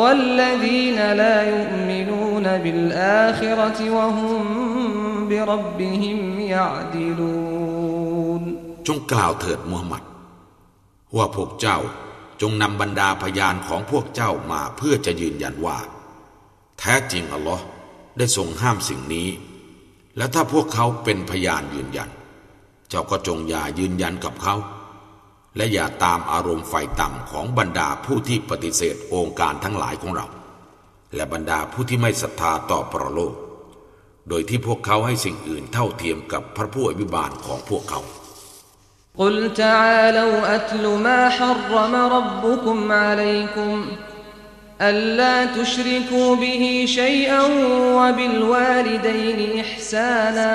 والذين لا يؤمنون بالآخرة وهم بربهم يعدلون จงกล่าวเถิดมูฮัมหมัดว่าพวกเจ้าจงนำบรรดาพยานของพวกเจ้ามาเพื่อจะยืนยันว่า แท้จริงอัลลอฮ์ได้ทรงห้ามสิ่งนี้ และถ้าพวกเขาเป็นพยานยืนยัน เจ้าก็จงอย่ายืนยันกับเขา และอย่าตามอารมณ์ไฟต่ำของบรรดาผู้ที่ปฏิเสธองค์การทั้งหลายของเรา และบรรดาผู้ที่ไม่ศรัทธาต่อปรโลก โดยที่พวกเขาให้สิ่งอื่นเท่าเทียมกับพระผู้อภิบาลของพวกเขา قل تعالوا أتل ما حرم ربكم عليكم ألا تشركوا به شيئا وبالوالدين إحسانا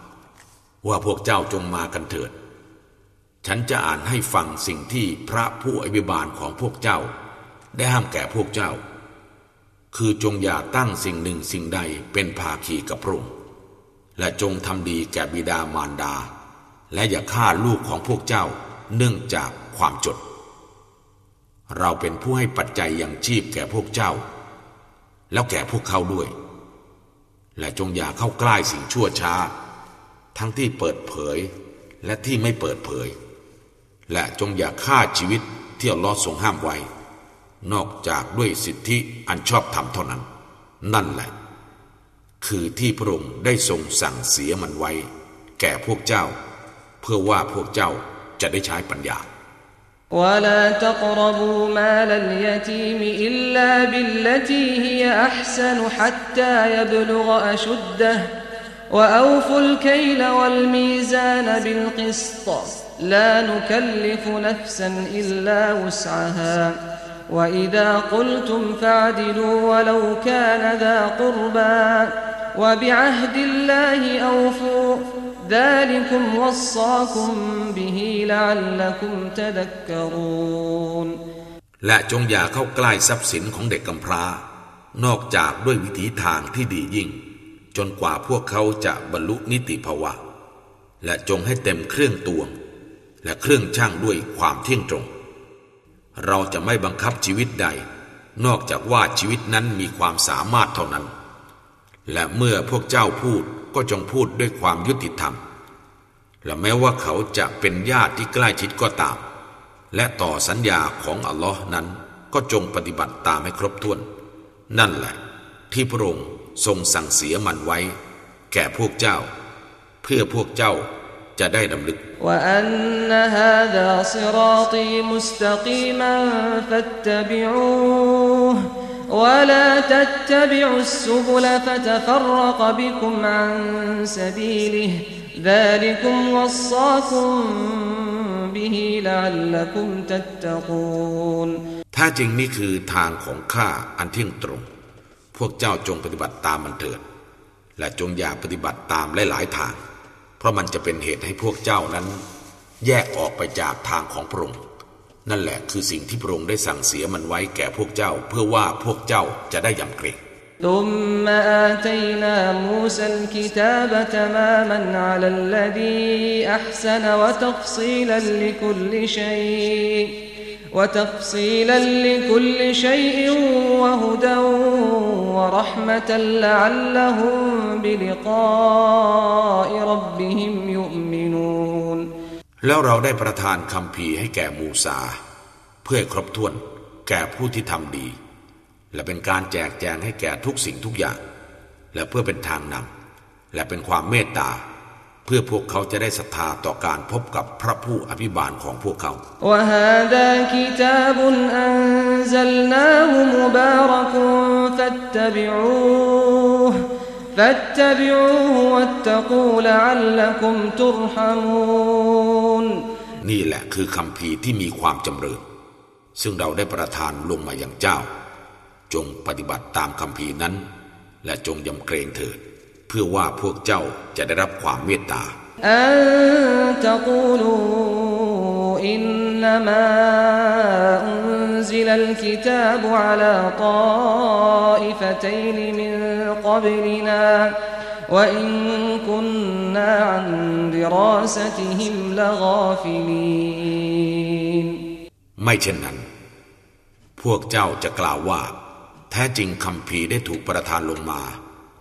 ว่าพวกเจ้าจงมากันเถิด ฉันจะอ่านให้ฟังสิ่งที่พระผู้อภิบาลของพวกเจ้า ได้ห้ามแก่พวกเจ้า คือจงอย่าตั้งสิ่งหนึ่งสิ่งใดเป็นภาคีกับพระองค์และจงทำดีแก่บิดามารดา และอย่าฆ่าลูกของพวกเจ้าเนื่องจากความจด เราเป็นผู้ให้ปัจจัยอย่างชีพแก่พวกเจ้า แล้วแก่พวกเขาด้วย และจงอย่าเข้าใกล้สิ่งชั่วช้า ทั้งที่เปิดเผยและที่ไม่เปิดเผย และจงอย่าฆ่าชีวิตที่อัลลอฮ์ทรงห้ามไว้ นอกจากด้วยสิทธิอันชอบธรรมเท่านั้น นั่นแหละ คือที่พระองค์ได้ทรงสั่งเสียมันไว้ แก่พวกเจ้า เพื่อว่าพวกเจ้าจะได้ใช้ปัญญา ولا تقربوا مال اليتيم إلا بالتي هي أحسن حتى يبلغ أشده وأوفوا الكيل والميزان بالقسط لا نكلف نفسا إلا وسعها وإذا قلتم فاعدلوا ولو كان ذا قربى وبعهد الله أوفوا ذلكم وصاكم به لعلكم تذكرون และจงอย่าเข้าใกล้ทรัพย์สินของเด็กกำพร้า นอกจากด้วยวิถีทางที่ดียิ่ง จนกว่าพวกเขาจะบรรลุนิติภาวะ และจงให้เต็มเครื่องตวง และเครื่องช่างด้วยความเที่ยงตรง เราจะไม่บังคับชีวิตใด นอกจากว่าชีวิตนั้นมีความสามารถเท่านั้น และเมื่อพวกเจ้าพูดก็จงพูดด้วยความยุติธรรม และแม้ว่าเขาจะเป็นญาติที่ใกล้ชิดก็ตาม และต่อสัญญาของอัลลอฮ์นั้นก็จงปฏิบัติตามให้ครบถ้วน นั่นแหละ ที่พระองค์ ทรงสั่งเสียมันไว้ แก่พวกเจ้า เพื่อพวกเจ้าจะได้ดำลึกถ้าจริงนี่คือทางของข้าอันเที่ยงตรง วกเจ้าจงปฏิบัติตามมันเถิด และจงอย่าปฏิบัติตามหลายๆทาง เพราะมันจะเป็นเหตุให้พวกเจ้านั้น แยกออกไปจากทางของพระองค์นั่นแหละคือสิ่งที่พระองค์ได้สั่งเสียมันไว้แก่พวกเจ้า เพื่อว่าพวกเจ้าจะได้ยำเกรง ثم آتينا موسى الكتاب تماما على الذي أحسن وتفصيلا لكل شيء وتفصيلا لكل شيء وهدى ورحمة لعلهم بلقاء ربهم يؤمنون แล้วเราได้ประทานคำพีให้แก่มูซา เพื่อครบถ้วนแก่ผู้ที่ทำดี และเป็นการแจกแจงให้แก่ทุกสิ่งทุกอย่าง และเพื่อเป็นทางน และเป็นความเมตตา เพื่อพวกเขาจะได้ศรัทธาต่อการพบกับพระผู้อภิบาลของพวกเขานี่แหละคือคำพีที่มีความจำเริญซึ่งเราได้ประทานลงมาอย่างเจ้า จงปฏิบัติตามคำพีนั้น และจงยำเกรงเถิด พื่อว่าพวกเจ้าจะได้รับความเมตตาอัลลอฮไม่เช่นนั้น พวกเจ้าจะกล่าวว่า แท้จริงคำภีได้ถูกประทานลงมา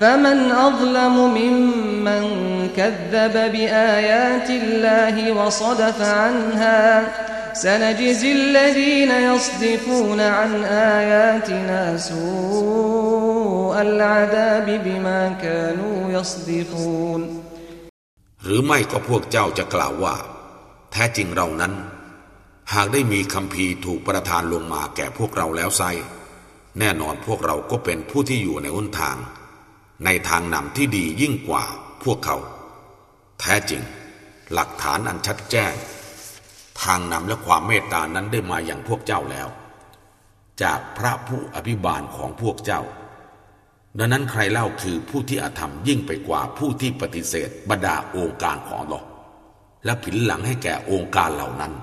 فمن أظلم ممن كذب بآيات الله وصدف عنها سنجزي الذين يصدفون عن آياتنا سوء العذاب بما كانوا يصدفون หรือไม่ก็พวกเจ้าจะกล่าวว่า แท้จริงเรานั้น หากได้มีคำพีร์ถูกประทานลงมาแก่พวกเราแล้วไซ แน่นอนพวกเราก็เป็นผู้ที่อยู่ในหนทาง ในทางนำที่ดียิ่งกว่าพวกเขา แท้จริง หลักฐานอันชัดแจ้ง ทางนำและความเมตตานั้นได้มาอย่างพวกเจ้าแล้ว จากพระผู้อภิบาลของพวกเจ้า ดังนั้นใครเล่าคือผู้ที่อาธรรมยิ่งไปกว่าผู้ที่ปฏิเสธบรรดาองค์การของหลอกและผินหลังให้แก่องค์การเหล่านั้น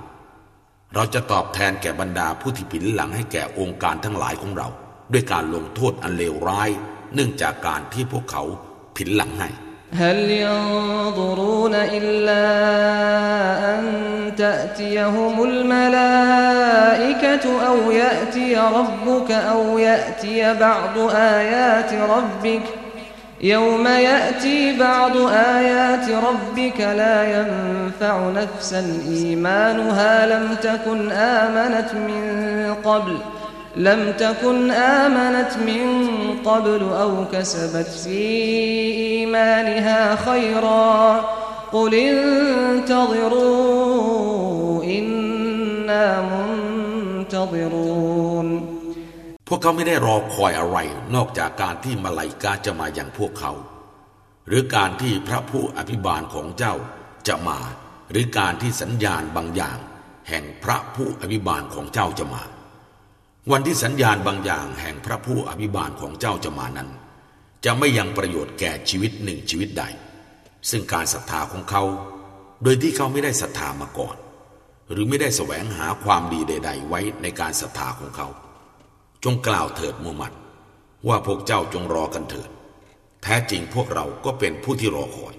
เราจะตอบแทนแก่บรรดาผู้ที่ผินหลังให้แก่องค์การทั้งหลายของเรา ด้วยการลงโทษอันเลวร้าย เนื่องจากการที่พวกเขาผินหลังให้ هل ينظرون إلا أن تأتيهم الملائكة أو يأتي ربك أو يأتي بعض آيات ربك يوم يأتي بعض آيات ربك لا ينفع نفسا إيمانها لم تكن آمنت من قبل لم تكن آمنت من قبل أو كسبت في إيمانها خيرا قل انتظروا إنا منتظرون พวกเขาไม่ได้รอคอยอะไรนอกจากการที่มาลายกาจะมาอย่างพวกเขา หรือการที่พระผู้อภิบาลของเจ้าจะมา หรือการที่สัญญาณบางอย่าง แห่งพระผู้อภิบาลของเจ้าจะมา วันที่สัญญาณบางอย่างแห่งพระผู้อภิบาลของเจ้าจะมานั้น จะไม่ยังประโยชน์แก่ชีวิตหนึ่งชีวิตใด ซึ่งการศรัทธาของเขา โดยที่เขาไม่ได้ศรัทธามาก่อน หรือไม่ได้แสวงหาความดีใด ๆ ไว้ในการศรัทธาของเขา จงกล่าวเถิดมูฮัมมัด ว่าพวกเจ้าจงรอกันเถิด แท้จริงพวกเราก็เป็นผู้ที่รอคอย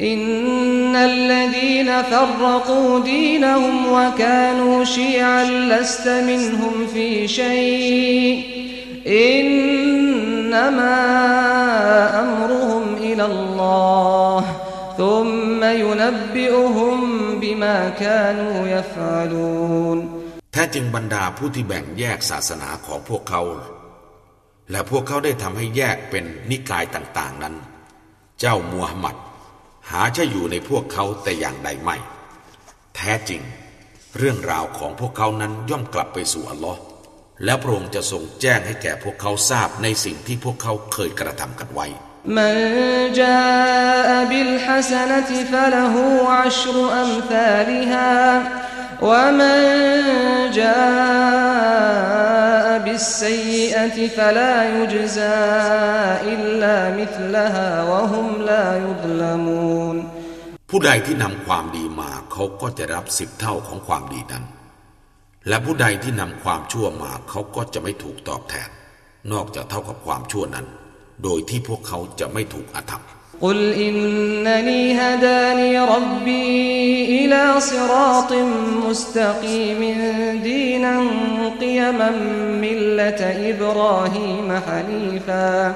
إن الذين فرقوا دينهم وكانوا شيعا لست منهم في شيء إنما أمرهم إلى الله ثم ينبئهم بما كانوا يفعلون แท้จริงบรรดาผู้ที่แบ่งแยกศาสนาของพวกเขา และพวกเขาได้ทำให้แยกเป็นนิกายต่าง ๆ นั้น เจ้ามูฮัมหมัด หาจะอยู่ในพวกเขาแต่อย่างใดไม่ แท้จริง เรื่องราวของพวกเขานั้นย่อมกลับไปสู่อัลลอฮ์แล้วพระองค์จะทรงแจ้งให้แก่พวกเขาทราบในสิ่งที่พวกเขาเคยกระทำกันไว้ من جاء بالحسنة فله عشر أمثالها ومن جاء بالسيئة فلا يجزى إلا مثلها وهم لا يظلمون ผู้ใดที่นำความดีมาเขาก็จะรับสิบเท่าของความดีนั้น และผู้ใดที่นำความชั่วมาเขาก็จะไม่ถูกตอบแทน นอกจากเท่ากับความชั่วนั้น โดยที่พวกเขาจะไม่ถูกอาธรรม قل إنني هداني ربي إلى صراط مستقيم دينا قيما ملة إبراهيم حنيفا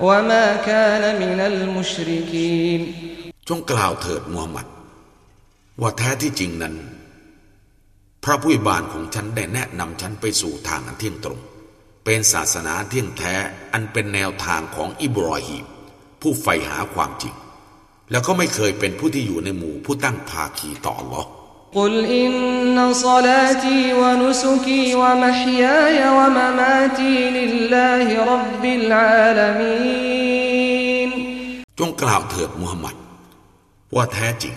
وما كان من المشركين จงกล่าวเถิดมูฮัมหมัด ว่าแท้ที่จริงนั้น พระผู้บานของฉันได้แนะนำฉันไปสู่ทางอันเที่ยงตรง เป็นศาสนาเที่ยงแท้อันเป็นแนวทางของอิบรอฮีม ผู้ใฝ่หาความจริง แล้วก็ไม่เคยเป็นผู้ที่อยู่ในหมู่ผู้ตั้งภาคีต่อหรอกกุนกีะมะจงกล่าวเถิดมูฮัมหมัด ว่าแท้จริง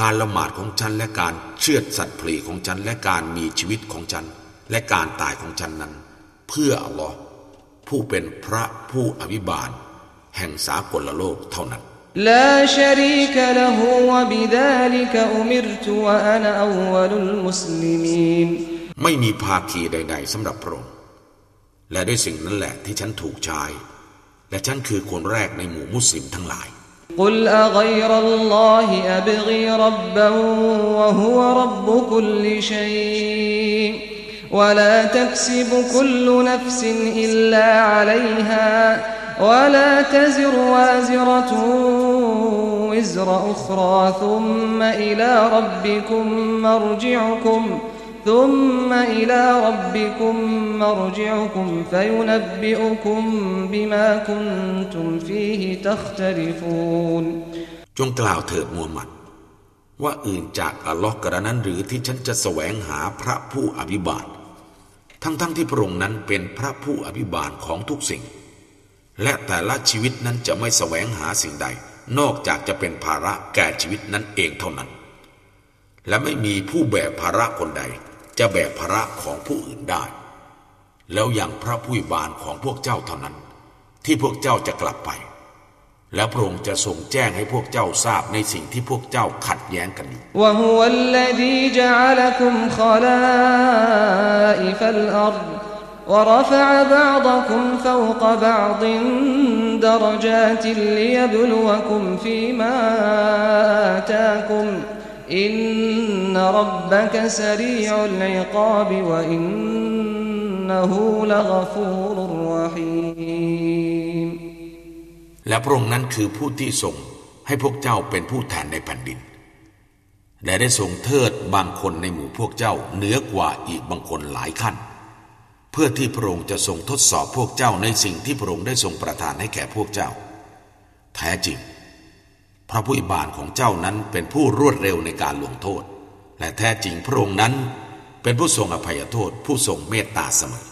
การละหมาดของฉันและการเชือดสัตว์ผลีของฉันและการมีชีวิตของฉัน และการตายของฉันนั้น เพื่ออัลลอฮ์ผู้เป็นพระผู้อภิบาล แห่งสากลโลกเท่านั้น لا شريك له وبذلك أمرت وأنا أول المسلمين ไม่มีภาคีใด ๆสำหรับพระองค์และด้วยสิ่งนั้นแหละที่ฉันถูกใช้และฉันคือคนแรกในหมู่มุสลิมทั้งหลาย قل أغير الله أبغي ربا وهو رب كل شيء ولا تكسب كل نفس إلا عليها ولا تزر وازرة وزر أخرى ثم إلى ربكم مرجعكم ثم إلى ربكم مرجعكم فينبئكم بما كنتم فيه تختلفون จงกล่าวเถิดมูฮัมหมัด ว่าอื่นจากอัลลอฮ์กระนั้นหรือที่ฉันจะแสวงหาพระผู้อภิบาล ทั้งๆทที่พระองค์นั้นเป็นพระผู้อภิบาลของทุกสิ่ง และแต่ละชีวิตนั้นจะไม่แสวงหาสิ่งใด นอกจากจะเป็นภาระแก่ชีวิตนั้นเองเท่านั้น และไม่มีผู้แบกภาระคนใด จะแบกภาระของผู้อื่นได้ แล้วอย่างพระผู้บานของพวกเจ้าเท่านั้น ที่พวกเจ้าจะกลับไป และพระองค์จะทรงแจ้งให้พวกเจ้าทราบในสิ่งที่พวกเจ้าขัดแย้งกันอยู่ ورفع بعضكم فوق بعض درجات ليبلوكم فيما آتاكم إن ربك سريع العقاب وإنه لغفور رحيم และพระองค์นั้นคือผู้ที่ทรงให้พวกเจ้าเป็นผู้แทนในแผ่นดิน และได้ทรงเทิดบางคนในหมู่พวกเจ้าเหนือกว่าอีกบางคนหลายขั้น เพื่อที่พระองค์จะทรงทดสอบพวกเจ้าในสิ่งที่พระองค์ได้ทรงประทานให้แก่พวกเจ้า แท้จริง พระผู้อิบานของเจ้านั้นเป็นผู้รวดเร็วในการลงโทษ และแท้จริงพระองค์นั้น เป็นผู้ทรงอภัยโทษผู้ทรงเมตตาเสมอ